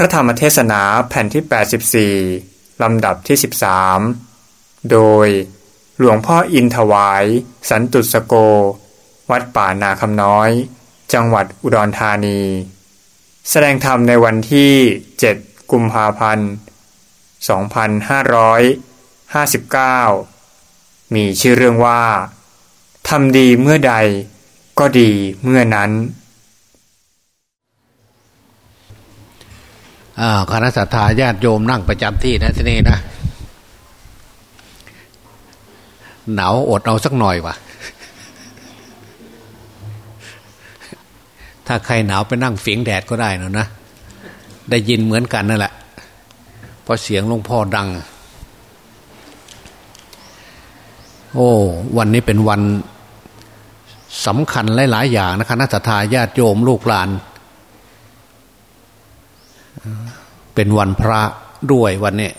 ระธรรมเทศนาแผ่นที่ 84 ลำดับที่ 13 โดยหลวงพ่ออินถวาย สันตุสโก วัดป่านาคำน้อย จังหวัดอุดรธานี แสดงธรรมในวันที่ 7 กุมภาพันธ์ 2559 มีชื่อเรื่องว่าทำดีเมื่อใดก็ดีเมื่อนั้น คณะสัตยาญาติโยมนั่งประจำที่นะที่นี่นะ หนาวอดเอาสักหน่อยวะถ้าใครหนาวไปนั่งฝิงแดดก็ได้นะนะ ได้ยินเหมือนกันนั่นแหละเพราะเสียงหลวงพ่อดัง โอ้ วันนี้เป็นวันสำคัญหลาย ๆ อย่างนะคณะสัตยาญาติโยมลูกหลาน เป็นวันพระด้วยวันนี้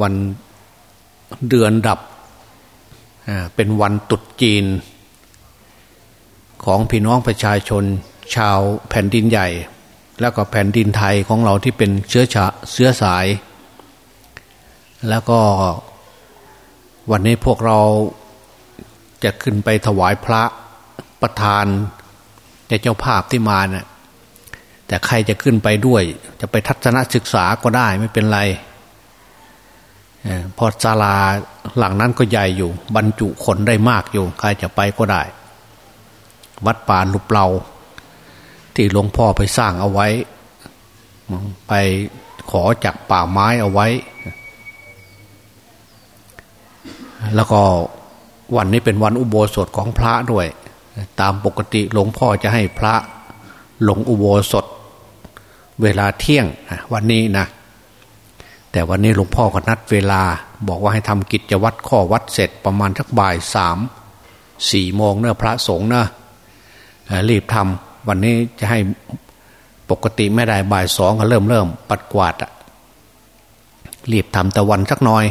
วันเดือนดับเป็นวันตุดจีน ของพี่น้องประชาชน ชาวแผ่นดินใหญ่ แล้วก็แผ่นดินไทยของเราที่เป็นเชื้อชาเชื้อสาย แล้วก็วันนี้พวกเราจะขึ้นไปถวายพระประธานในเจ้าภาพที่มาเนะี่ย แต่ใครจะขึ้นไปด้วย จะไปทัศนศึกษาก็ได้ไม่เป็นไรพอศาลาหลังนั้นก็ใหญ่อยู่ บรรจุคนได้มากอยู่ ใครจะไปก็ได้ วัดป่าลุบเลาที่หลวงพ่อไปสร้างเอาไว้ ไปขอจากป่าไม้เอาไว้ แล้วก็วันนี้เป็นวันอุโบสถของพระด้วย ตามปกติหลวงพ่อจะให้พระหลงอุโบสถ เวลาเที่ยงวันนี้นะแต่วันนี้หลวงพ่อก็นัดเวลา บอกว่าให้ทำกิจวัตรข้อวัดเสร็จประมาณทักบ่ายสามสี่โมงเนะพระสงฆ์นะรีบทำวันนี้จะให้ปกติไม่ได้บ่ายสองก็เริ่มเริ่มปัดกวาดอะรีบทำแต่วันสักหน่อย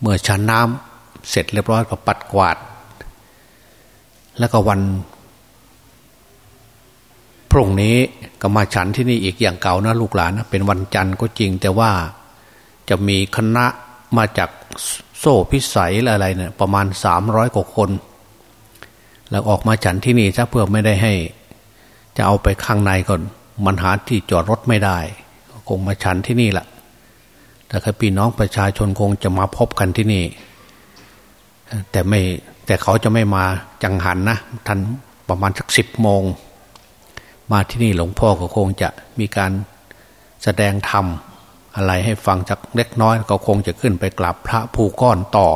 เมื่อชันน้ำเสร็จเรียบร้อยก็ปัดกวาด แล้วก็วัน พรุ่งนี้ ก็มาฉันที่นี่อีกอย่างเก่านะลูกหลานนะเป็นวันจันทร์ก็จริง แต่ว่าจะมีคณะมาจากโซ่พิสัยอะไรเนี่ยประมาณสามร้อยกว่าคน แล้วออกมาฉันที่นี่ถ้าเพื่อไม่ได้ให้ จะเอาไปข้างในก่อนมันหาที่จอดรถไม่ได้ คงมาฉันที่นี่แหละแต่คือพี่น้องประชาชนคงจะมาพบกันที่นี่ แต่ไม่แต่เขาจะไม่มาจังหันนะทันประมาณสักสิบโมง มาที่นี่หลวงพ่อก็คงจะมีการแสดงธรรมอะไรให้ฟังจากเล็กน้อย ก็คงจะขึ้นไปกราบพระภูก้อนต่อ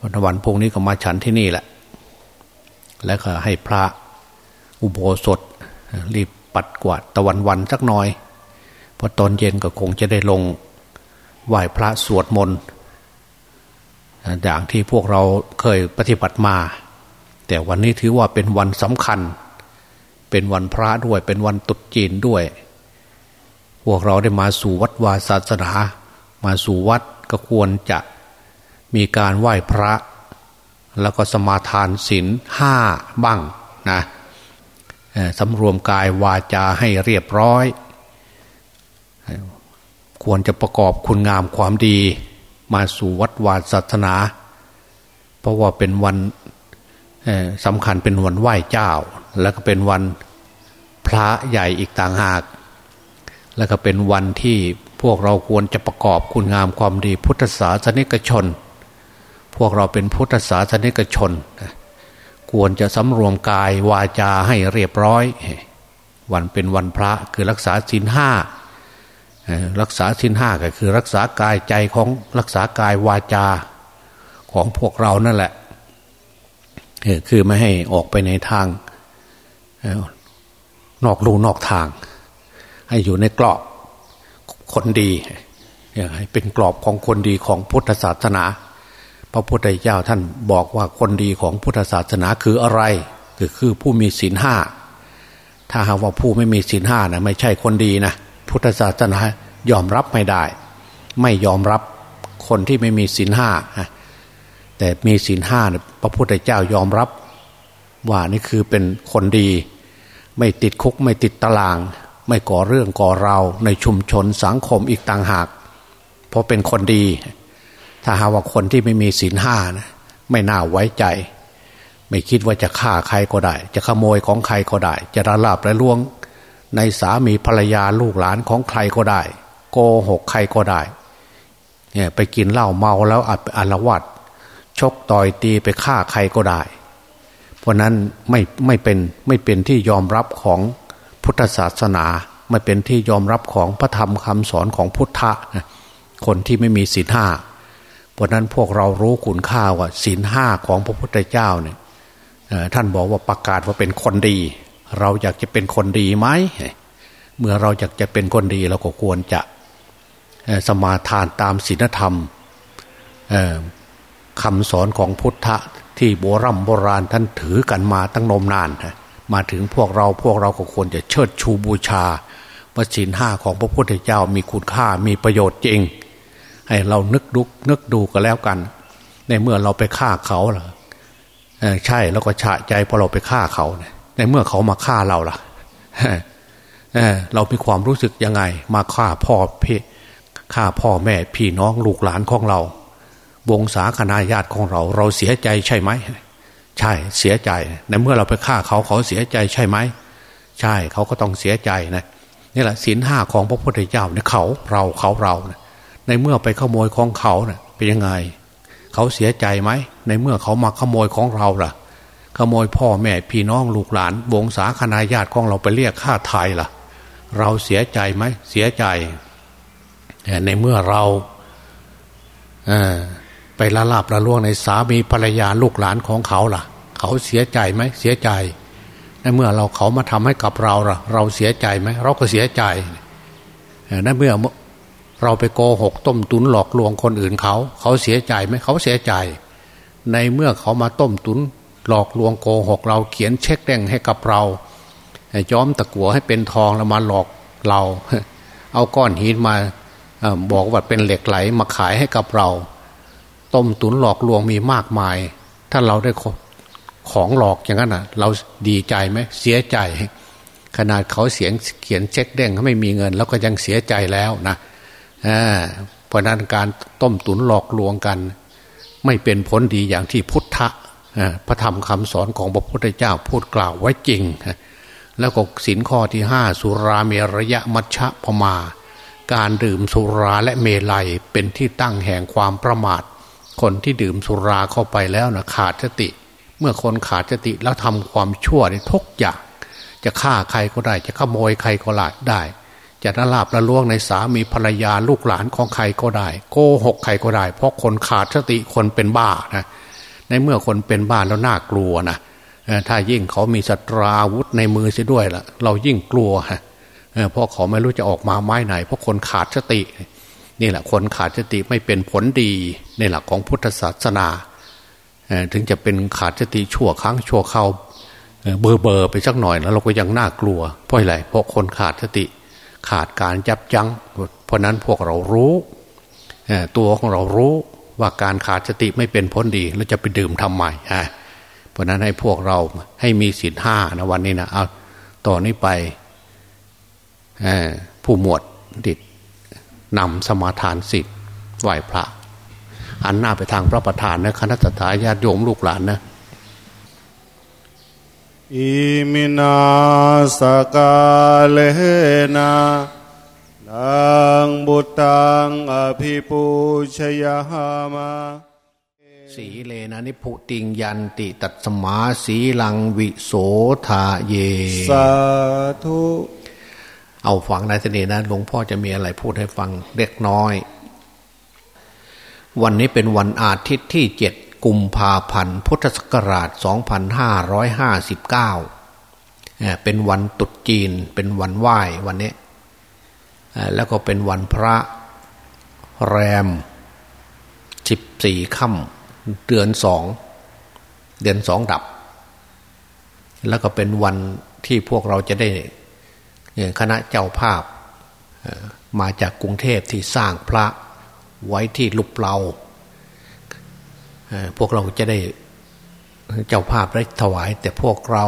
วันวันพรุ่งนี้ก็มาฉันที่นี่แหละ แล้วก็ให้พระอุโบสถ รีบปัดกวาดตะวันวันสักหน่อยพอตอนเย็นก็คงจะได้ลงไหว้พระสวดมนต์อย่างที่พวกเราเคยปฏิบัติมา แต่วันนี้ถือว่าเป็นวันสำคัญ เป็นวันพระด้วย เป็นวันตุดจีนด้วย พวกเราได้มาสู่วัดวาศาสนา มาสู่วัดก็ควรจะมีการไหว้พระ แล้วก็สมาทานศีลห้าบ้างนะสำรวมกายวาจาให้เรียบร้อย ควรจะประกอบคุณงามความดี มาสู่วัดวาศาสนา เพราะว่าเป็นวันสำคัญเป็นวันไหว้เจ้า แล้วก็เป็นวันพระใหญ่อีกต่างหาก แล้วก็เป็นวันที่พวกเราควรจะประกอบคุณงามความดีพุทธศาสนิกชน พวกเราเป็นพุทธศาสนิกชน ควรจะสำรวมกายวาจาให้เรียบร้อย วันเป็นวันพระคือรักษาศีลห้ารักษาศีลห้าก็คือรักษากายใจของรักษากายวาจาของพวกเรานั่นแหละคือไม่ให้ออกไปในทาง นอกลูนอกทาง ให้อยู่ในกรอบคนดีอยากให้เป็นกรอบของคนดีของพุทธศาสนา พระพุทธเจ้าท่านบอกว่าคนดีของพุทธศาสนาคืออะไรคือคือผู้มีศีลห้าถ้าหากว่าผู้ไม่มีศีลห้านะไม่ใช่คนดีนะพุทธศาสนายอมรับไม่ได้ ไม่ยอมรับคนที่ไม่มีศีลห้าแต่มีศีลห้าพระพุทธเจ้ายอมรับ ว่านี่คือเป็นคนดี ไม่ติดคุกไม่ติดตาราง ไม่ก่อเรื่องก่อราวในชุมชนสังคมอีกต่างหาก เพราะเป็นคนดี ถ้าหาว่าคนที่ไม่มีศีลห้านะไม่น่าไว้ใจ ไม่คิดว่าจะฆ่าใครก็ได้ จะขโมยของใครก็ได้ จะระลาบระล่วง ในสามีภรรยาลูกหลานของใครก็ได้ โกหกใครก็ได้เนี่ยไปกินเหล้าเมาแล้วอัดอารวัตชกต่อยตีไปฆ่าใครก็ได้ เพราะนั้นไม่ไม่เป็นไม่เป็นที่ยอมรับของพุทธศาสนา ไม่เป็นที่ยอมรับของพระธรรมคำสอนของพุทธะคนที่ไม่มีศีลห้าเพราะนั้นพวกเรารู้คุณค่าว่าศีลห้าของพระพุทธเจ้าเนี่ยท่านบอกว่าประกาศว่าเป็นคนดี เราอยากจะเป็นคนดีไหมเมื่อเราอยากจะเป็นคนดีเราก็ควรจะสมาทานตามศีลธรรมคำสอนของพุทธะที่โบรโบราณท่านถือกันมาตั้งนมนานมาถึงพวกเราพวกเราก็ควรจะเชิดชูบูชาพระศีลห้าของพระพุทธเจ้ามีคุณค่ามีประโยชน์จริง ให้เรานึกดุกนึกดูกันแล้วกัน ในเมื่อเราไปฆ่าเขาล่ะใช่แล้วก็ฉะใจพอเราไปฆ่าเขา ในเมื่อเขามาฆ่าเราล่ะเรามีความรู้สึกยังไง มาฆ่าพ่อพี่ฆ่าพ่อแม่พี่น้องลูกหลานของเรา วงศาคณาญาติของเรา เราเสียใจใช่ไหม ใช่เสียใจในเมื่อเราไปฆ่าเขาเขาเสียใจใช่ไหม ใช่เขาก็ต้องเสียใจนะนี่แหละศีลห้าของพระพุทธเจ้าเนี่ยเขาเราเขาเรานะในเมื่อไปขโมยของเขาเนะ่ยเป็นยังไง เขาเสียใจไหม ในเมื่อเขามาขโมยของเราล่ะ ขโมยพ่อแม่พี่น้องลูกหลาน วงศาคณาญาติของเราไปเรียกค่าไทยล่ะ เราเสียใจไหมเสียใจในเมื่อเรา ไปละลาบละล่วงในสามีภรรยาลูกหลานของเขาล่ะ เขาเสียใจไหมเสียใจในเมื่อเราเขามาทำให้กับเราล่ะ เราเสียใจไหมเราก็เสียใจในเมื่อเราไปโกหกต้มตุนหลอกลวงคนอื่นเขา เขาเสียใจไหมเขาเสียใจ ในเมื่อเขามาต้มตุนหลอกลวงโกหก เราเขียนเช็คแดงให้กับเราย้อมตะกัวให้เป็นทองแล้วมาหลอกเรา เอาก้อนหินมาบอกว่าเป็นเหล็กไหลมาขายให้กับเรา ต้มตุ๋นหลอกลวงมีมากมาย ถ้าเราได้ของหลอกอย่างนั้นอะ เราดีใจไหมเสียใจ ขนาดเขาเสียงเขียนเช็คเด้งเขาไม่มีเงิน แล้วก็ยังเสียใจแล้วนะเพราะนั้นการต้มตุ๋นหลอกลวงกัน ไม่เป็นผลดีอย่างที่พุทธะพระธรรมคำสอนของพระพุทธเจ้าพูดกล่าวไว้จริง แล้วก็สินข้อที่ห้าสุราเมรยะมัชฌะพมา การดื่มสุราและเมลัยเป็นที่ตั้งแห่งความประมาท คนที่ดื่มสุราเข้าไปแล้วนะขาดสติ เมื่อคนขาดสติแล้วทำความชั่วในทุกอย่าง จะฆ่าใครก็ได้ จะขโมยใครก็ลาดได้ จะนลาบละล่วงในสามีภรรยาลูกหลานของใครก็ได้ โกหกใครก็ได้ เพราะคนขาดสติคนเป็นบ้านะในเมื่อคนเป็นบ้าแล้วน่ากลัวนะถ้ายิ่งเขามีสตราวุธในมือเสียด้วยละ่ะ เรายิ่งกลัวฮะเพราะเขาไม่รู้จะออกมาไม้ไหน เพราะคนขาดสติ นี่แหละคนขาดสติไม่เป็นผลดีในหลักของพุทธศาสนา ถึงจะเป็นขาดสติชั่วครั้งชั่วเข้าเบอร์เบอร์ไปสักหน่อยแล้วเราก็ยังน่ากลัว เพราะอะไรเพราะคนขาดสติ ขาดการจับจังเพราะนั้นพวกเรารู้ตัวของเรารู้ว่าการขาดสติไม่เป็นผลดีเราจะไปดื่มทำไมเพราะนั้นให้พวกเราให้มีศีลห้านะวันนี้นะเอาต่อนนี้ไปผู้หมวดดิด นำสมาทานสิทธิ์ไหวพระอันหน้าไปทางพระประธานนะคณะทาญาติโยมลูกหลานนะอิมินาสกาเลนะนังบุตังอภิปูชยามาสีเลนะนิพุติงยันติตัตสมาสีลังวิโสทาเย สาธุ เอาฟังในเสน่ห์นะหลวงพ่อจะมีอะไรพูดให้ฟังเล็กน้อย วันนี้เป็นวันอาทิตย์ที่เจ็ดกุมภาพันธ์พุทธศักราช 2559 เป็นวันตุดจีนเป็นวันไหว้วันนี้ แล้วก็เป็นวันพระแรม 14 ค่ำเดือนสองเดือนสองดับ แล้วก็เป็นวันที่พวกเราจะได้ คณะเจ้าภาพมาจากกรุงเทพที่สร้างพระไว้ที่ลุบเราพวกเราจะได้เจ้าภาพได้ถวาย แต่พวกเรา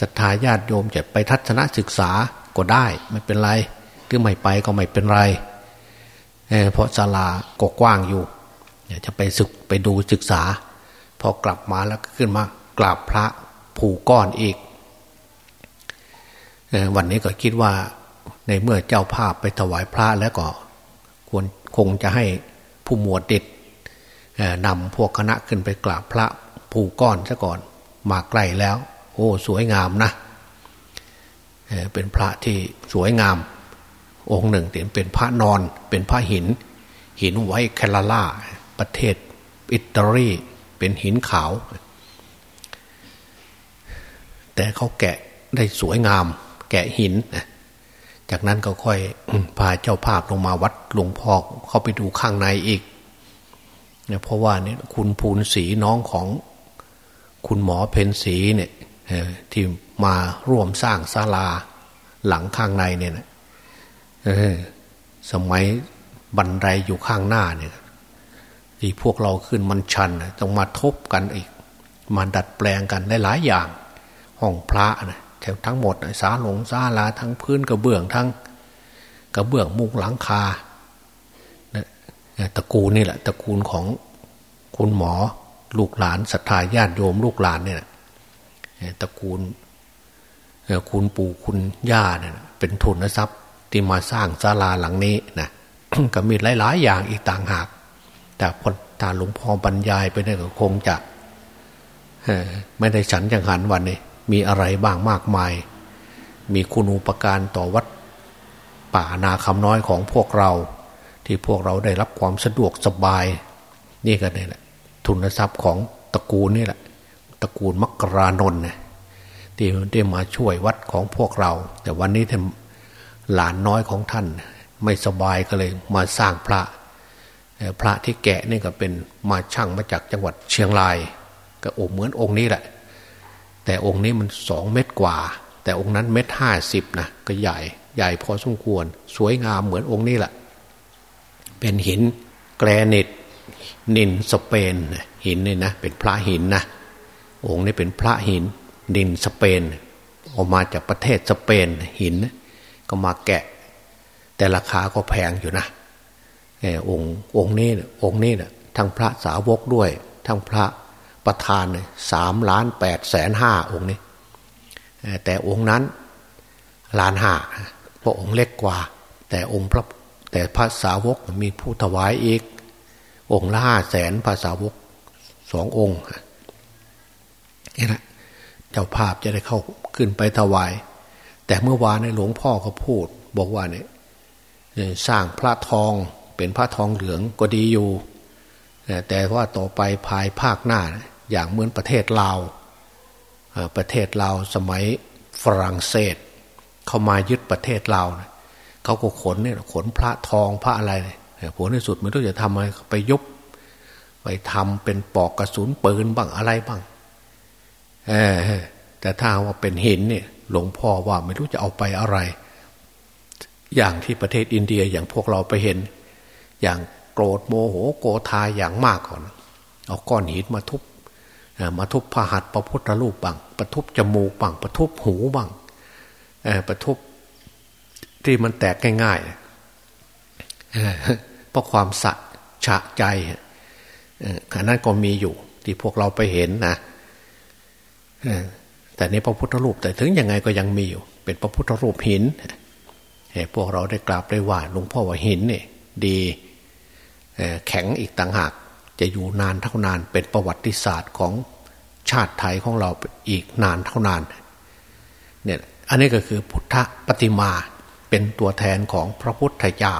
ศรัทธาญาติโยมจะไปทัศนศึกษาก็ได้ไม่เป็นไรหรือไม่ไปก็ไม่เป็นไรเเพราะศาลาก็กว้างอยู่จะไปศึกไปดูศึกษา พอกลับมาแล้วขึ้นมากราบพระผูก้อนอีก วันนี้ก็คิดว่าในเมื่อเจ้าภาพไปถวายพระแล้วก็ควรคงจะให้ผู้หมวดเด็ดนำพวกคณะขึ้นไปกราบพระผูก้อนซะก่อนมาใกล้แล้ว โอ้ สวยงามนะเป็นพระที่สวยงาม องค์หนึ่งเป็นพระนอนเป็นพระหิน หินไว้แคลาล่า ประเทศอิตาลีเป็นหินขาว แต่เขาแกะได้สวยงาม แกะหินจากนั้นก็ค่อยพาเจ้าภาพลงมาวัดหลวงพ่อเข้าไปดูข้างในอีกเนี่ยเพราะว่าเนี่ยคุณภูนศรีน้องของคุณหมอเพนศรีเนี่ยที่มาร่วมสร้างศาลาหลังข้างในเนี่ยนะสมัยบันไดอยู่ข้างหน้าเนี่ยที่พวกเราขึ้นมันชันต้องมาทบกันอีก มาดัดแปลงกันได้หลายอย่างห้องพระนะ แถวทั้งหมดสาหลงซาลาทั้งพื้นกระเบื้องทั้งกระเบื้องมุงหลังคาตระกูลนี่แหละตระกูลของคุณหมอลูกหลานศรัทธาญาติโยมลูกหลานเนี่ยตระกูลคุณปู่คุณย่าเนี่ยเป็นทุนทรัพย์ที่มาสร้างศาลาหลังนี้นะก็มีหลาย ๆ อย่างอีกต่างหาก แต่พอตาหลวงพ่อบรรยายไปเนี่ยก็คงจะไม่ได้ฉันจังหันวันนี้ มีอะไรบ้างมากมาย มีคุณูปการต่อวัดป่านาคำน้อยของพวกเรา ที่พวกเราได้รับความสะดวกสบาย นี่กันนี่แหละ ทุนทรัพย์ของตระกูลนี่แหละ ตระกูลมักรานนท์เนี่ยที่ได้มาช่วยวัดของพวกเรา แต่วันนี้ท่านหลานน้อยของท่านไม่สบายก็เลยมาสร้างพระ พระที่แกะนี่ก็เป็นมาช่างมาจากจังหวัดเชียงราย ก็องค์เหมือนองค์นี้แหละ แต่องค์นี้มันสองเมตรกว่า แต่องค์นั้นเมตรห้าสิบนะก็ใหญ่ใหญ่พอสมควร สวยงามเหมือนองค์นี้แหละ เป็นหินแกรนิตนินสเปนหินนี่นะเป็นพระหินนะองค์นี้เป็นพระหิน นินสเปนออกมาจากประเทศสเปนหิน ก็มาแกะ แต่ราคาก็แพงอยู่นะองค์องค์นี้องค์นี้นะทั้งพระสาวกด้วย ทั้งพระ ประธานสามล้านแปดแสนห้าองค์นี้แต่องค์นั้นล้านห้าพระองค์เล็กกว่า แต่องค์พระแต่พระสาวกมีผู้ถวายอีก องค์ละห้าแสนภาษาวกสององค์นี่นะเจ้าภาพจะได้เข้าขึ้นไปถวาย แต่เมื่อวานในหลวงพ่อเขาพูด บอกว่าเนี่ยสร้างพระทองเป็นพระทองเหลืองก็ดีอยู่ แต่ว่าต่อไปภายภาคหน้า อย่างเหมือนประเทศลาวประเทศลาวสมัยฝรั่งเศส เขามายึดประเทศลาวเขาก็ขนเนี่ยขนพระทองพระอะไรผลในสุดมันต้องจะทำอะไรไปยุบไปทำเป็นปอกกระสุนปืนบ้างอะไรบ้างแต่ถ้าว่าเป็นหินเนี่ยหลวงพ่อว่าไม่รู้จะเอาไปอะไร อย่างที่ประเทศอินเดียอย่างพวกเราไปเห็น อย่างโกรธโมโหโกธาอย่างมากก่อน เอาก้อนหินมาทุบ มาทุบพหัตพระพุทธรูปบ้างประทุบจมูกบ้างประทุบหูบ้างประทุบที่มันแตกง่ายๆเพราะความสะฉะใจขณะนั้นก็มีอยู่ ที่พวกเราไปเห็นนะแต่ในพระพุทธรูปแต่ถึงยังไงก็ยังมีอยู่ เป็นพระพุทธรูปหินพวกเราได้กราบได้ว่าหลวงพ่อว่าหินเนี่ยดีแข็งอีกต่างหาก จะอยู่นานเท่านานเป็นประวัติศาสตร์ของชาติไทยของเราอีกนานเท่านานเนี่ยอันนี้ก็คือพุทธปฏิมาเป็นตัวแทนของพระพุทธเจ้า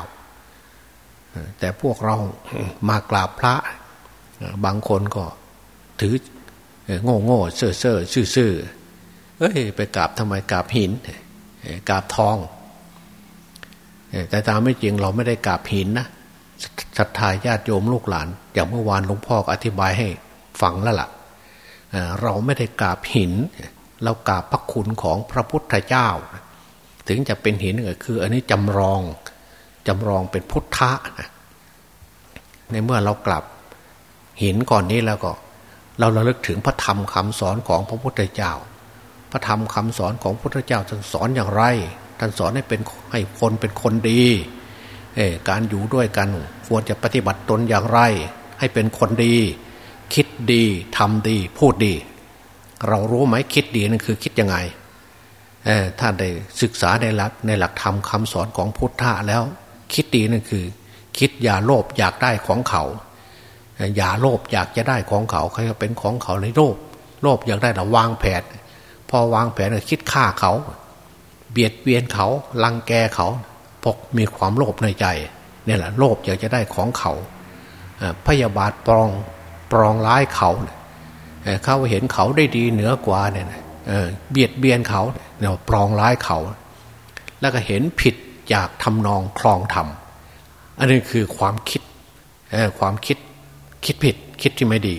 แต่พวกเรามากราบพระบางคนก็ถือโง่โง่เซ่อเซ่อซื่อซื่อเอ้ยไปกราบทำไมกราบหินกราบทอง แต่ตามไม่จริงเราไม่ได้กราบหินนะ ศรัทธาญาติโยมลูกหลาน อย่างเมื่อวานหลวงพ่ออธิบายให้ฟังแล้วล่ะเราไม่ได้กราบหิน เรากราบพระคุณของพระพุทธเจ้า ถึงจะเป็นหินก็คืออันนี้จำลองจำลองเป็นพุทธะนะในเมื่อเรากลับหินก่อนนี้แล้วก็ เราระลึกถึงพระธรรมคำสอนของพระพุทธเจ้า พระธรรมคำสอนของพระพุทธเจ้าท่านสอนอย่างไรท่านสอนให้เป็นให้คนเป็นคนดี การอยู่ด้วยกันควรจะปฏิบัติตนอย่างไร ให้เป็นคนดี คิดดีทำดี พูดดี เรารู้ไหมคิดดีนั่นคือคิดยังไงถ้าได้ศึกษาในหลักในหลักธรรมคาสอนของพุทธะแล้ว คิดดีนั่นคือ คิดอย่าโลภอยากได้ของเขา อย่าโลภอยากจะได้ของเขาใครเป็นของเขาในโลภโลภอยากได้เราวางแผน พอวางแผนคิดฆ่าเขา เบียดเบียนเขาลังแกเขา พกมีความโลภในใจนี่แหละโลภอยากจะได้ของเขาพยาบาทปรองปรองร้ายเขาเขาเห็นเขาได้ดีเหนือกว่าเนี่ยเบียดเบียนเขาเนี่ยปรองร้ายเขา แล้วก็เห็นผิดจากทำนองคลองธรรมอันนี้คือความคิดความคิดคิดผิดคิดที่ไม่ดี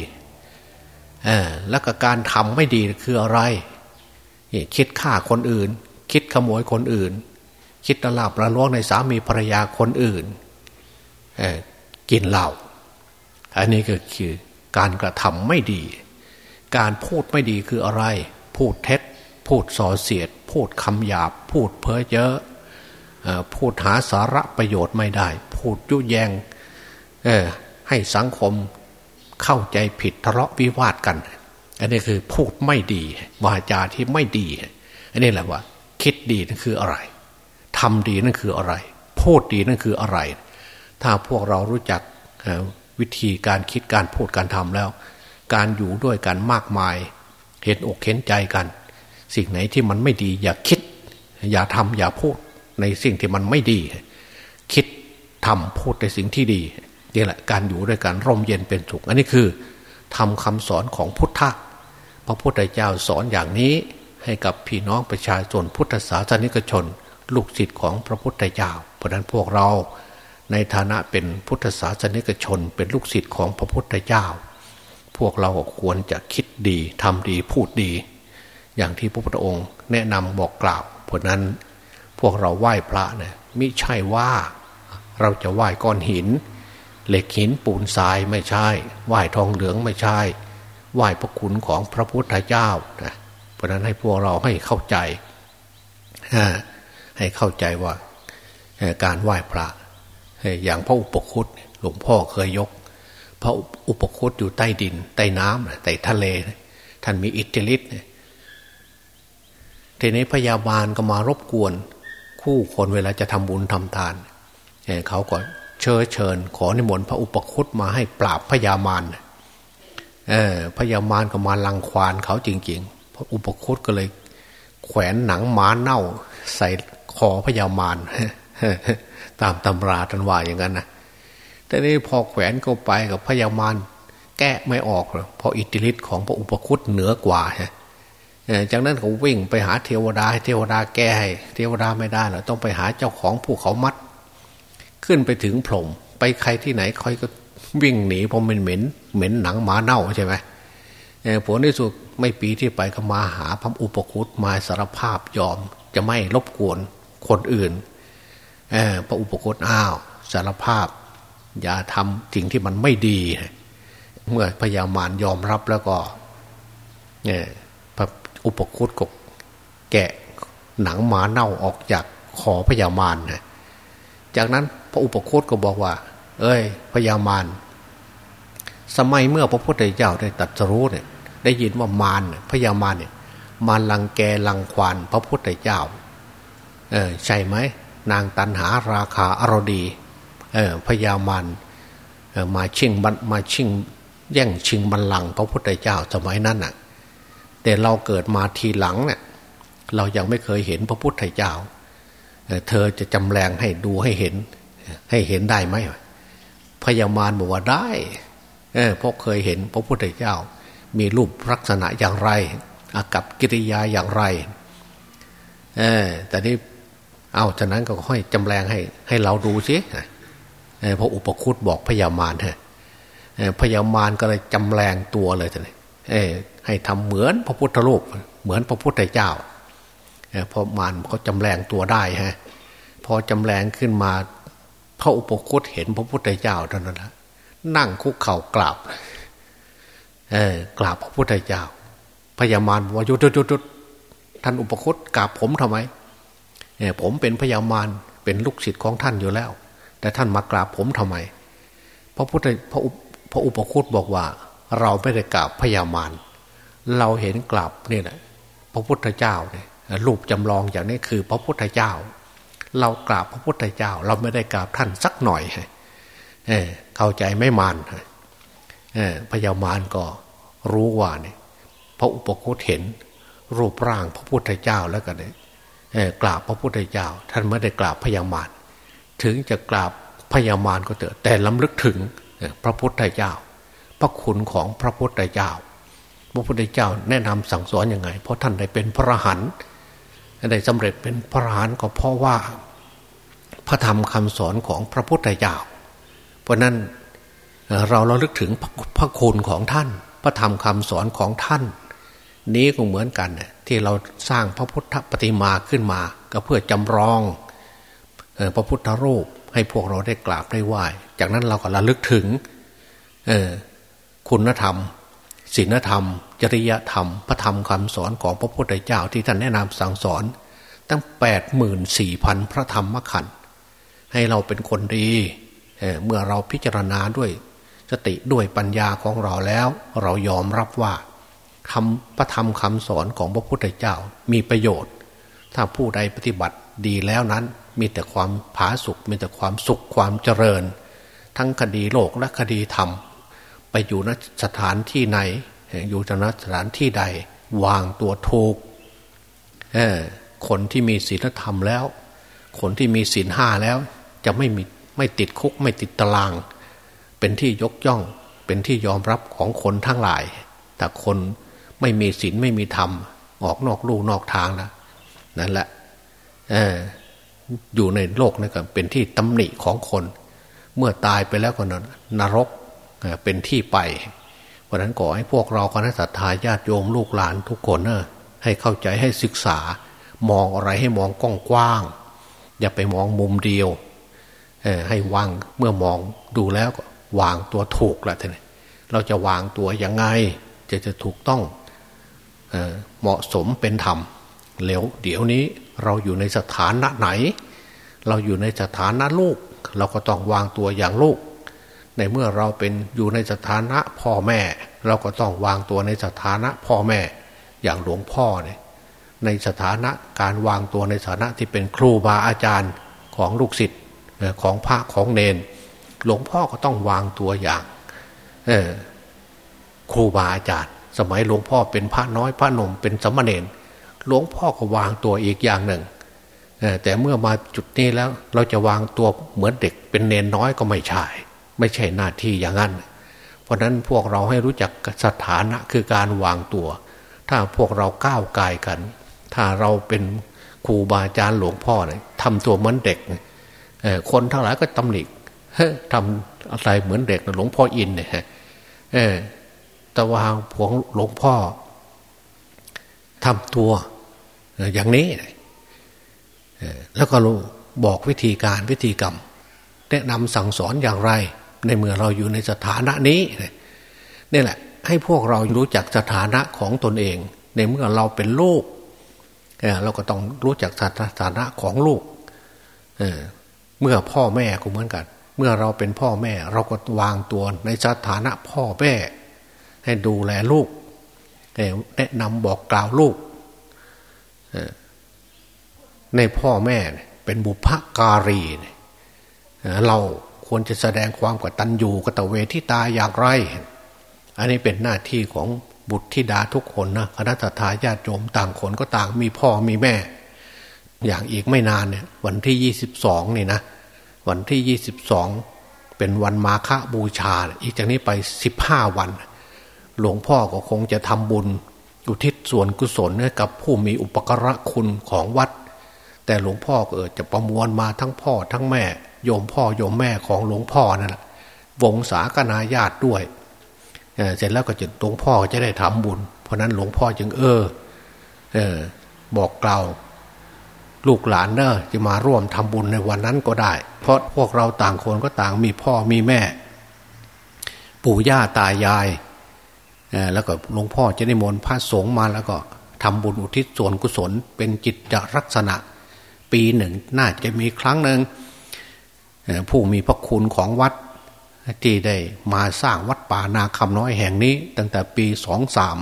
แล้วก็การทำไม่ดีคืออะไร คิดฆ่าคนอื่น คิดขโมยคนอื่น คิดลาบระล้วงในสามีภรรยาคนอื่นกินเหล้าอันนี้ก็คือการกระทำไม่ดี การพูดไม่ดีคืออะไร พูดเท็จ พูดส่อเสียด พูดคำหยาบ พูดเพ้อเจ้อพูดหาสาระประโยชน์ไม่ได้ พูดยุแยงให้สังคมเข้าใจผิดทะเลาะวิวาทกัน อันนี้คือพูดไม่ดีวาจาที่ไม่ดี อันนี้แหละว่า คิดดีนั่นคืออะไร ทำดีนั่นคืออะไร พูดดีนั่นคืออะไร ถ้าพวกเรารู้จักวิธีการคิดการพูดการทำแล้ว การอยู่ด้วยกันมากมาย เห็นอกเห็นใจกัน สิ่งไหนที่มันไม่ดี อย่าคิด อย่าทำอย่าพูดในสิ่งที่มันไม่ดี คิดทำพูดในสิ่งที่ดีนี่แหละการอยู่ด้วยกันร่มเย็นเป็นสุขอันนี้คือทำคำสอนของพุทธะพระพุทธเจ้าสอนอย่างนี้ให้กับพี่น้องประชาชนพุทธศาสนิกชน ลูกศิษย์ของพระพุทธเจ้า เพราะนั้นพวกเราในฐานะเป็นพุทธศาสนิกชน เป็นลูกศิษย์ของพระพุทธเจ้า พวกเราควรจะคิดดีทำดีพูดดี อย่างที่พระพุทธองค์แนะนำบอกกล่าว เพราะนั้นพวกเราไหว้พระเนี่ยไม่ใช่ว่าเราจะไหว้ก้อนหิน เหล็กหินปูนทรายไม่ใช่ ไหว้ทองเหลืองไม่ใช่ ไหว้พระคุณของพระพุทธเจ้านะเพราะนั้นให้พวกเราให้เข้าใจ ให้เข้าใจว่าการไหว้พระอย่างพระอุปคุตหลวงพ่อเคยยก พระอุปคุตอยู่ใต้ดิน ใต้น้ำใต้ทะเล ท่านมีอิทธิฤทธิ์ทีนี้พยาบาลก็มารบกวน คู่คนเวลาจะทำบุญทำทานเขาก็เชิญเชิญ ขอนิมนต์พระอุปคุตมาให้ปราบพญามารพญามารก็มาลังควานเขาจริงๆพระอุปคุตก็เลย แขวนหนังม้าเน่าใส่ คอพญามารตามตำราทันว่าอย่างนั้นนะแต่นี้พอแขวนเข้าไปกับพญามารแก้ไม่ออกเพราะอิทธิฤทธิ์ของพระอุปคุตเหนือกว่าฮะจากนั้นเขาวิ่งไปหาเทวดาให้เทวดาแก้ให้เทวดาไม่ได้หรอกต้องไปหาเจ้าของผู้เขามัด ขึ้นไปถึงพรมไปใครที่ไหนคอยก็วิ่งหนีเพราะมันเหม็นเหม็นหนังหมาเน่าใช่ไหมผลที่สุดไม่ปีที่ไปก็มาหาพระอุปคุตมาสารภาพยอม จะไม่รบกวน คนอื่นพระอุปคุตอ้าวสารภาพ อย่าทำสิ่งที่มันไม่ดี เมื่อพญามารยอมรับแล้วก็พระอุปคุตก็แกะหนังหมาเน่าออกจากคอพญามารนะจากนั้นพระอุปโคตก็บอกว่า เอ้ยพญามารสมัยเมื่อพระพุทธเจ้าได้ตัดรู้เนี่ย ได้ยินว่ามารพญามารเนี่ยมารลังแกลังควานพระพุทธเจ้า เออใช่ไหมนางตันหาราคาอรดีเออพญามารมาชิงบัมาชิงแย่งชิงบัลลังก์พระพุทธเจ้าสมัยนั้นน่ะ แต่เราเกิดมาทีหลังเนี่ยเรายังไม่เคยเห็นพระพุทธเจ้าเธอจะจำแรงให้ดูให้เห็น ให้เห็นได้ไหมพญามารบอกว่าได้เพราะเคยเห็นพระพุทธเจ้า มีรูปลักษณะอย่างไร อากับกิริยาอย่างไรเออแต่นี้ เอาจากนั้นก็ค่อยจำแรงให้ ให้เราดูสิพระอุปคุตบอกพญามารฮะพญามารก็เลยจำแรงตัวเลยท่านให้ทำเหมือนพระพุทธรูปเหมือนพระพุทธเจ้าพอมารเขาจำแรงตัวได้ฮะพอจำแรงขึ้นมา พระอุปคุตเห็นพระพุทธเจ้าเท่านั้นละนั่งคุกเข่ากราบเออกราบพระพุทธเจ้าพญามารว่ายุดยุดยุดท่านอุปคุตกราบผมทำไม ผมเป็นพญามารเป็นลูกศิษย์ของท่านอยู่แล้ว แต่ท่านมากราบผมทำไมพระพุทธพระพระอุปคุตบอกว่า เราไม่ได้กราบพญามารเราเห็นกราบนี่แหละพระพุทธเจ้าเนี่ยรูปจำลองอย่างนี้คือพระพุทธเจ้า เรากราบพระพุทธเจ้า เราไม่ได้กราบท่านสักหน่อยเเข้าใจไม่มานพญามารก็รู้ว่าเนี่ยพระอุปคุตเห็นรูปร่างพระพุทธเจ้าแล้วกันเนี่ย กราบพระพุทธเจ้า ท่านไม่ได้กราบพญามารถึงจะกราบพญามารก็เถอะแต่ล้ำลึกถึงพระพุทธเจ้า พระคุณของพระพุทธเจ้า พระพุทธเจ้าแนะนำสั่งสอนอยังไง เพราะท่านได้เป็นพระหันได้สำเร็จเป็นพระหันก็เพราะว่า พระธรรมคำสอนของพระพุทธเจ้า เพราะนั้นเราเราลึกถึงพระคุณของท่าน พระธรรมคำสอนของท่าน นี้ก็เหมือนกันที่เราสร้างพระพุทธปฏิมาขึ้นมา ก็เพื่อจำลองพระพุทธรูปให้พวกเราได้กราบได้ไหว้ จากนั้นเราก็ระลึกถึงคุณธรรมศีลธรรม จริยธรรม พระธรรมคำสอนของพระพุทธเจ้าที่ท่านแนะนำสั่งสอน ตั้งแปดหมื่นสี่พันพระธรรมขันธ์ให้เราเป็นคนดีเเมื่อเราพิจารณาด้วยสติด้วยปัญญาของเราแล้ว เรายอมรับว่า คำพระธรรมคำสอนของพระพุทธเจ้ามีประโยชน์ ถ้าผู้ใดปฏิบัติดีแล้วนั้น มีแต่ความผาสุกมีแต่ความสุขความเจริญ ทั้งคดีโลกและคดีธรรม ไปอยู่ณสถานที่ไหน อยู่ณสถานที่ใด วางตัวถูกคนที่มีศีลธรรมแล้ว คนที่มีศีลห้าแล้ว จะไม่มีไม่ติดคุกไม่ติดตาราง เป็นที่ยกย่องเป็นที่ยอมรับของคนทั้งหลายแต่คน ไม่มีศีลไม่มีธรรม ออกนอกลู่นอกทางนะนั่นแหละอยู่ในโลกนี่ก็เป็นที่ตำหนิของคน เมื่อตายไปแล้วก็นรกเป็นที่ไป เพราะนั้นขอให้พวกเราคณะสัตยาญาติโยมลูกหลานทุกคนเนะให้เข้าใจให้ศึกษา มองอะไรให้มองกว้างๆอย่าไปมองมุมเดียวให้วางเมื่อมองดูแล้วก็วางตัวถูกละท่านเราจะวางตัวยังไง จะจะถูกต้อง เหมาะสมเป็นธรรมเร็วเดี๋ยวนี้เราอยู่ในสถานะไหน เราอยู่ในสถานะลูก เราก็ต้องวางตัวอย่างลูก ในเมื่อเราเป็นอยู่ในสถานะพ่อแม่ เราก็ต้องวางตัวในสถานะพ่อแม่ อย่างหลวงพ่อเนี่ยในสถานะการวางตัวในสถานะที่เป็นครูบาอาจารย์ของลูกศิษย์ของพระของเนน หลวงพ่อก็ต้องวางตัวอย่างครูบาอาจารย์ สมัยหลวงพ่อเป็นพระน้อยพระหนุ่มเป็นสมณเณรหลวงพ่อก็วางตัวอีกอย่างหนึ่งแต่เมื่อมาจุดนี้แล้วเราจะวางตัวเหมือนเด็กเป็นเนนน้อยก็ไม่ใช่ ไม่ใช่หน้าที่อย่างนั้น เพราะนั้นพวกเราให้รู้จักสถานะคือการวางตัว ถ้าพวกเราก้าวกายกัน ถ้าเราเป็นครูบาอาจารย์หลวงพ่อเนี่ยทำตัวเหมือนเด็กคนทั้งหลายก็ตำหนิทำอะไรเหมือนเด็กหลวงพ่ออินเนี่ย ตว่าพวกหลวงพ่อทำตัวอย่างนี้แล้วก็บอกวิธีการวิธีกรรม แนะนำสั่งสอนอย่างไร ในเมื่อเราอยู่ในสถานะนี้นี่แหละ ให้พวกเรารู้จักสถานะของตนเอง ในเมื่อเราเป็นลูกเราก็ต้องรู้จักสถานะของลูกเมื่อพ่อแม่ก็เหมือนกัน เมื่อเราเป็นพ่อแม่ เราก็วางตัวในสถานะพ่อแม่ ให้ดูแลลูกแนะนำบอกกล่าวลูกในพ่อแม่เป็นบุพการี เราควรจะแสดงความกตัญญูกตเวทิตาอย่างไร อันนี้เป็นหน้าที่ของบุตรธิดาทุกคนนะคณะทาญาติโยมต่างคนก็ต่างมีพ่อมีแม่ อย่างอีกไม่นานเนี่ยวันที่ยี่สิบสองนี่นะวันที่ยี่สิบสองเป็นวันมาฆบูชา อีกจากนี้ไปสิบห้าวัน หลวงพ่อก็คงจะทำบุญอุทิศส่วนกุศลให้กับผู้มีอุปกระคุณของวัด แต่หลวงพ่อก็เออจะประมวลมาทั้งพ่อทั้งแม่ โยมพ่อโยมแม่ของหลวงพ่อนั่นแหละวงศากนาญาติด้วยเเสร็จแล้วก็จะหลวงพ่อจะได้ทำบุญ เพราะนั้นหลวงพ่อจึงเออเออบอกกล่าวลูกหลานเนอะจะมาร่วมทำบุญในวันนั้นก็ได้ เพราะพวกเราต่างคนก็ต่างมีพ่อมีแม่ ปู่ย่าตายาย แล้วก็หลวงพ่อจะได้มนพระสงฆ์มาแล้วก็ทำบุญอุทิศส่วนกุศล เป็นจิตจลักษณะ ปีหนึ่งน่าจะมีครั้งหนึ่งผู้มีพระคุณของวัดที่ได้มาสร้างวัดป่านาคำน้อยแห่งนี้ ตั้งแต่ปีสองสาม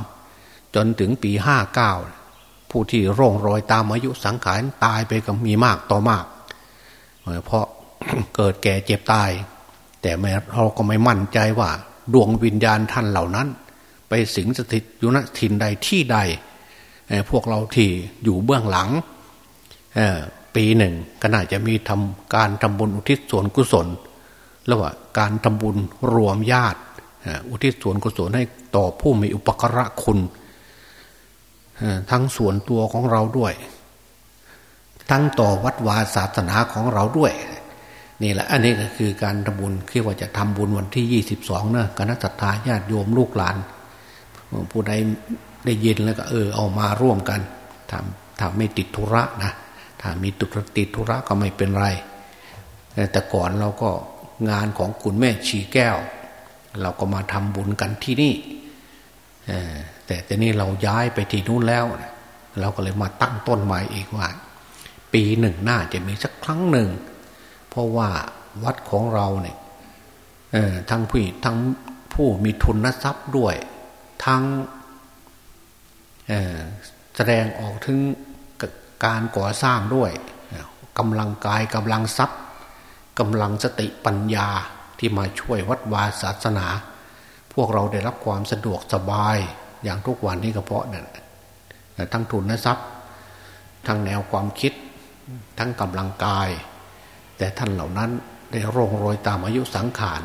จนถึงปีห้าเก้าผู้ที่ร่องรอยตามอายุสังขารตายไปก็มีมากต่อมาก เพราะเกิดแก่เจ็บตาย แต่เราก็ไม่มั่นใจว่า ดวงวิญญาณท่านเหล่านั้น ไปสิงสถิตอยู่ณถิ่นใดที่ใด พวกเราที่อยู่เบื้องหลังปีหนึ่งก็น่าจะมีทำการทำบุญอุทิศส่วนกุศลแล้วว่าการทำบุญรวมญาติ อุทิศส่วนกุศลให้ต่อผู้มีอุปการะคุณ ทั้งส่วนตัวของเราด้วย ทั้งต่อวัดวาศาสนาของเราด้วยนี่แหละอันนี้ก็คือการทำบุญคือว่าจะทำบุญวันที่ยี่สิบสองนะคณะสัตยาญาติโยมลูกหลาน ผู้ใดได้ยินแล้วก็เออเอามาร่วมกันทำทำไม่ติดธุระนะถ้ามีตุกติดธุระก็ไม่เป็นไร แต่ก่อนเราก็งานของคุณแม่ชีแก้ว เราก็มาทำบุญกันที่นี่แต่แต่นี่เราย้ายไปที่นู้นแล้ว เราก็เลยมาตั้งต้นใหม่อีกว่า ปีหนึ่งน่าจะมีสักครั้งหนึ่ง เพราะว่าวัดของเราเนี่ยทั้งผู้ทั้งผู้มีทุนทรัพย์ด้วย ทั้งแสดงออกถึงการก่อสร้างด้วยกำลังกายกำลังทรัพย์กำลังสติปัญญาที่มาช่วยวัดวาศาสนา พวกเราได้รับความสะดวกสบายอย่างทุกวันนี้ก็เพราะนั่นทั้งทุนทรัพย์ทั้งแนวความคิด ทั้งกำลังกาย แต่ท่านเหล่านั้นได้ร่งโรยตามอายุสังขาร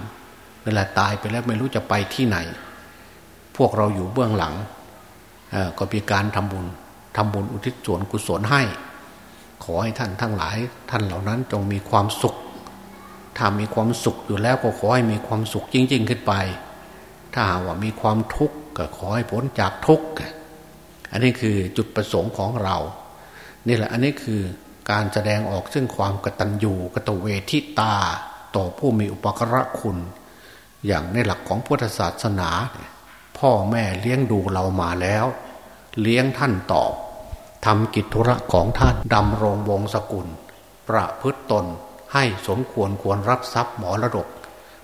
เวลาตายไปแล้วไม่รู้จะไปที่ไหน วกเราอยู่เบื้องหลังก็มีการทำบุญทำบุญอุทิศส่วนกุศลให้ ขอให้ท่านทั้งหลาย ท่านเหล่านั้นจงมีความสุข ถ้ามีความสุขอยู่แล้วก็ขอให้มีความสุขจริง ๆ ขึ้นไป ถ้าว่ามีความทุกข์ก็ขอให้พ้นจากทุกข์อันนี้คือจุดประสงค์ของเรา นี่แหละอันนี้คือการแสดงออกซึ่งความกตัญญูกตเวทิตา ต่อผู้มีอุปกระคุณ อย่างในหลักของพุทธศาสนา พ่อแม่เลี้ยงดูเรามาแล้ว เลี้ยงท่านตอบทำกิจธุระของท่านดำรงวงศกุล ประพฤตตนให้สมควรควรรับทรัพย์หมอระดก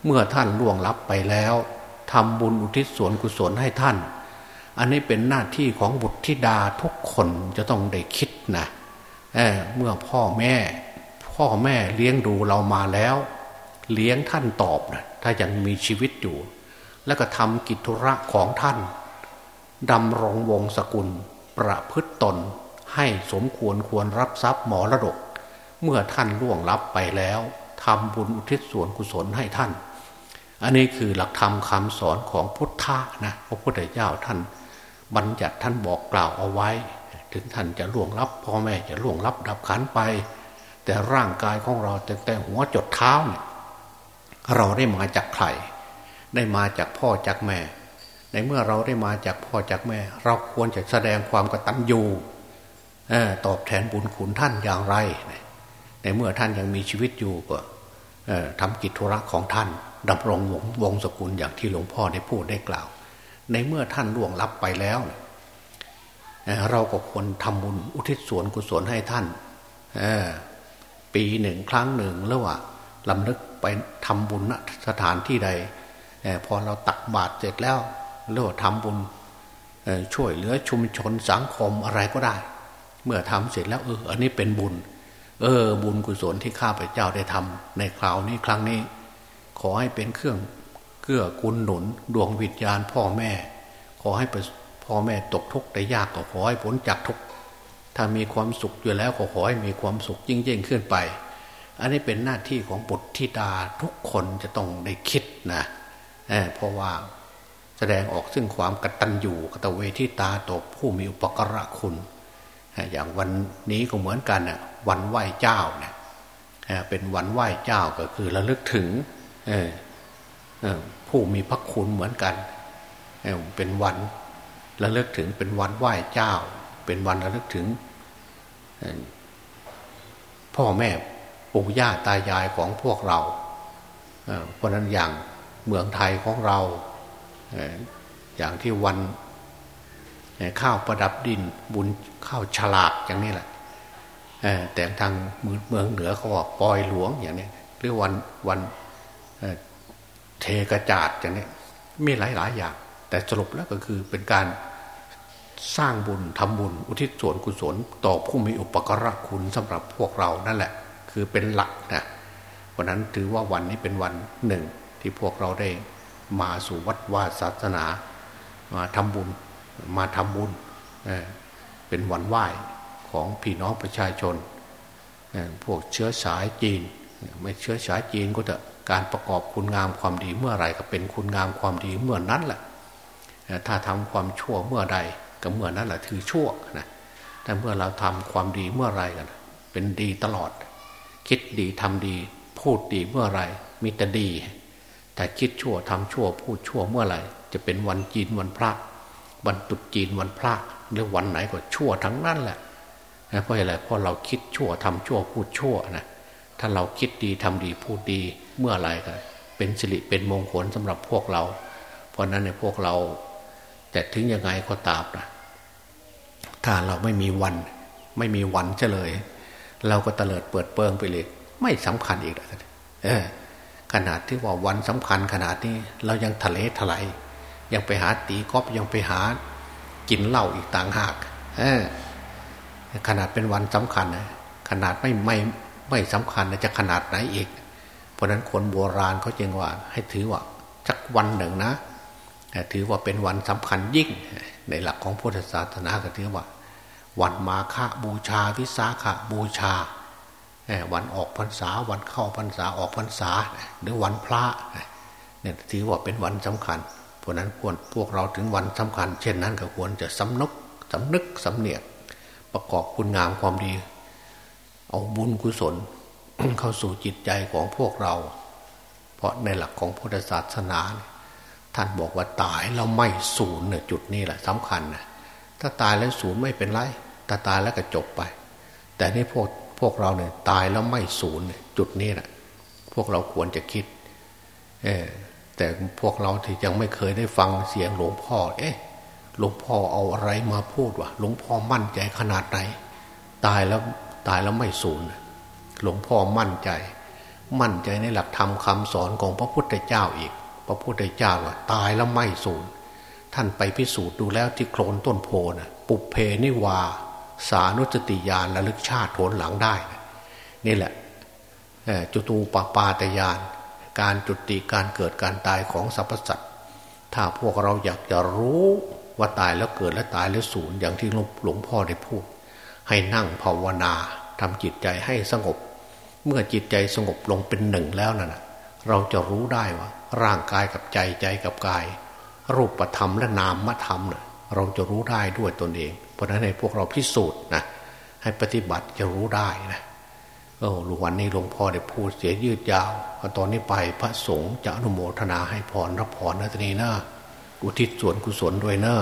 เมื่อท่านล่วงลับไปแล้วทำบุญอุทิศส่วนกุศลให้ท่าน อันนี้เป็นหน้าที่ของบุตรธิดาทุกคนจะต้องได้คิดนะเเมื่อพ่อแม่ พ่อแม่เลี้ยงดูเรามาแล้ว เลี้ยงท่านตอบนะถ้ายังมีชีวิตอยู่ แล้วก็ทำกิจธุระของท่านดำรงวงศกุล ประพฤตตน ให้สมควรควรรับทรัพย์หมอระดก เมื่อท่านล่วงลับไปแล้วทำบุญอุทิศส่วนกุศลให้ท่าน อันนี้คือหลักธรรมคาสอนของพุทธะนะพระพุทธเจ้าท่าน บัญญัติท่านบอกกล่าวเอาไว้ ถึงท่านจะล่วงลับพ่อแม่จะล่วงลับดับขันไป แต่ร่างกายของเราแต่แต่หัวจดเท้าเนี่ยเราได้มาจากใคร ได้มาจากพ่อจากแม่ ในเมื่อเราได้มาจากพ่อจากแม่ เราควรจะแสดงความกตัญญูตอบแทนบุญคุณท่านอย่างไร ในเมื่อท่านยังมีชีวิตอยู่ก็ทำกิจธุระของท่านดำรงวงวงสกุลอย่างที่หลวงพ่อได้พูดได้กล่าว ในเมื่อท่านล่วงลับไปแล้ว เราก็ควรทำบุญอุทิศส่วนกุศลให้ท่านปีหนึ่งครั้งหนึ่งแล้วว่าลำลึกไปทำบุญสถานที่ใด พอเราตักบาตรเสร็จแล้วเรียกว่าทำบุญช่วยเหลือชุมชนสังคมอะไรก็ได้ เมื่อทำเสร็จแล้วเอออันนี้เป็นบุญ เออ บุญกุศลที่ข้าพเจ้าได้ทำในคราวนี้ครั้งนี้ ขอให้เป็นเครื่องเกื้อกูลหนุนดวงวิญญาณพ่อแม่ ขอให้พ่อแม่ตกทุกข์ได้ยากก็ขอให้พ้นจากทุกข์ถ้ามีความสุขอยู่แล้วก็ขอให้มีความสุขยิ่งยิ่งขึ้นไป อันนี้เป็นหน้าที่ของบุตรธิดาทุกคนจะต้องได้คิดนะ เเพราะว่าแสดงออกซึ่งความกตัญญูกตเวทิตาต่อผู้มีอุปกระคุณ อย่างวันนี้ก็เหมือนกันน่ะวันไหว้เจ้าเนี่ยเป็นวันไหว้เจ้าก็คือระลึกถึงผู้มีพระคุณเหมือนกัน เป็นวันระลึกถึงเป็นวันไหว้เจ้า เป็นวันระลึกถึง พ่อแม่ปู่ย่าตายายของพวกเราเพราะนั้นอย่าง เมืองไทยของเรา อย่างที่วันข้าวประดับดินบุญข้าวฉลากอย่างนี้แหละแต่ทางเมืองเหนือเขาบอกปอยหลวงอย่างนี้หรือวันวันเทกระจาดอย่างนี้มีหลายหลายอย่าง แต่สรุปแล้วก็คือเป็นการสร้างบุญทำบุญ อุทิศส่วนกุศล ต่อผู้มีอุปกรคุณสำหรับพวกเรานั่นแหละ คือเป็นหลักนะวันนั้นถือว่าวันนี้เป็นวันหนึ่ง ที่พวกเราได้มาสู่วัดวาศาสนา มาทำบุญมาทำบุญเป็นวันไหว้ของพี่น้องประชาชน พวกเชื้อสายจีน ไม่เชื้อสายจีนก็จะการประกอบคุณงามความดีเมื่อไรก็เป็นคุณงามความดีเมื่อนั้นแหละถ้าทำความชั่วเมื่อใดก็เมื่อนั้นแหละถือชั่วนะแต่เมื่อเราทำความดีเมื่อไรกันเป็นดีตลอด คิดดีทำดี พูดดีเมื่อไรมีแต่ดี แต่คิดชั่วทำชั่วพูดชั่วเมื่อไรจะเป็นวันจีนวันพระวันตุดจีนวันพระหรือวันไหนก็ชั่วทั้งนั้นแหละเพราะอะไรเพราะเราคิดชั่วทำชั่วพูดชั่วนะถ้าเราคิดดีทำดีพูดดีเมื่อไรก็เป็นสิริเป็นมงคลสำหรับพวกเรา เพราะนั้นในพวกเรา แต่ถึงยังไงก็ตามนะถ้าเราไม่มีวัน ไม่มีวันเฉลย เราก็เตลิดเปิดเปิงไปเลย ไม่สำคัญอีกแล้วเออ ขนาดที่ว่าวันสำคัญขนาดนี้ เรายังทะเลถลายยังไปหาตีกอบยังไปหากินเหล้าอีกต่างหากเออขนาดเป็นวันสำคัญนะขนาดไม่ไม่ไม่สำคัญจะขนาดไหนอีก เพราะนั้นคนโบราณเขาจึงว่า ให้ถือว่าสักวันหนึ่งนะ ถือว่าเป็นวันสำคัญยิ่ง ในหลักของพุทธศาสนาก็ถือว่า วันมาฆบูชาวิสาขบูชา วันออกพรรษา วันเข้าพรรษาออกพรรษา หรือวันพระเนี่ยถือว่าเป็นวันสำคัญ เพราะนั้นควรพวกเราถึงวันสำคัญ เช่นนั้นก็ควรจะสำนึกสำนึกสำเนียกประกอบคุณงามความดี เอาบุญกุศลเข้าสู่จิตใจของพวกเรา เพราะในหลักของพุทธศาสนา ท่านบอกว่าตายแล้วไม่สูญเนี่ยจุดนี้แหละสำคัญนะถ้าตายแล้วสูญไม่เป็นไรถ้าตายแล้วก็จบไป แต่นี่พวก พวกเราเนี่ยตายแล้วไม่สูญจุดนี้แหละพวกเราควรจะคิดเออแต่พวกเราที่ยังไม่เคยได้ฟังเสียงหลวงพ่อ เอ๊ะหลวงพ่อเอาอะไรมาพูดวะหลวงพ่อมั่นใจขนาดไหน ตายแล้วตายแล้วไม่สูญหลวงพ่อมั่นใจ มั่นใจในหลักธรรมคาสอนของพระพุทธเจ้าอีก พระพุทธเจ้าว่าตายแล้วไม่สูญท่านไปพิสูจน์ดูแล้วที่โคลนต้นโพนะปุเพนิวา สานุสติญาณระลึกชาติโผลหลังได้ นี่แหละจุตูปปาตยานการจุติการเกิดการตายของสรรพสัตว์ถ้าพวกเราอยากจะรู้ว่าตายแล้วเกิดและตายแล้วสูญอย่างที่หลวงพ่อได้พูด ให้นั่งภาวนาทำจิตใจให้สงบ เมื่อจิตใจสงบลงเป็นหนึ่งแล้วนั่นเราจะรู้ได้ว่า ร่างกายกับใจใจกับกาย รูปธรรมและนามธรรมนะ เราจะรู้ได้ด้วยตนเอง เพราะนั้นให้พวกเราพิสูจน์นะให้ปฏิบัติจะรู้ได้นะโอ้หลวงวันนี้หลวงพ่อได้พูดเสียยืดยาวตอนนี้ไปพระสงฆ์จะอนุโมทนาให้พรรับพรนะทีนี้นะอุทิศส่วนกุศลด้วยเนอะ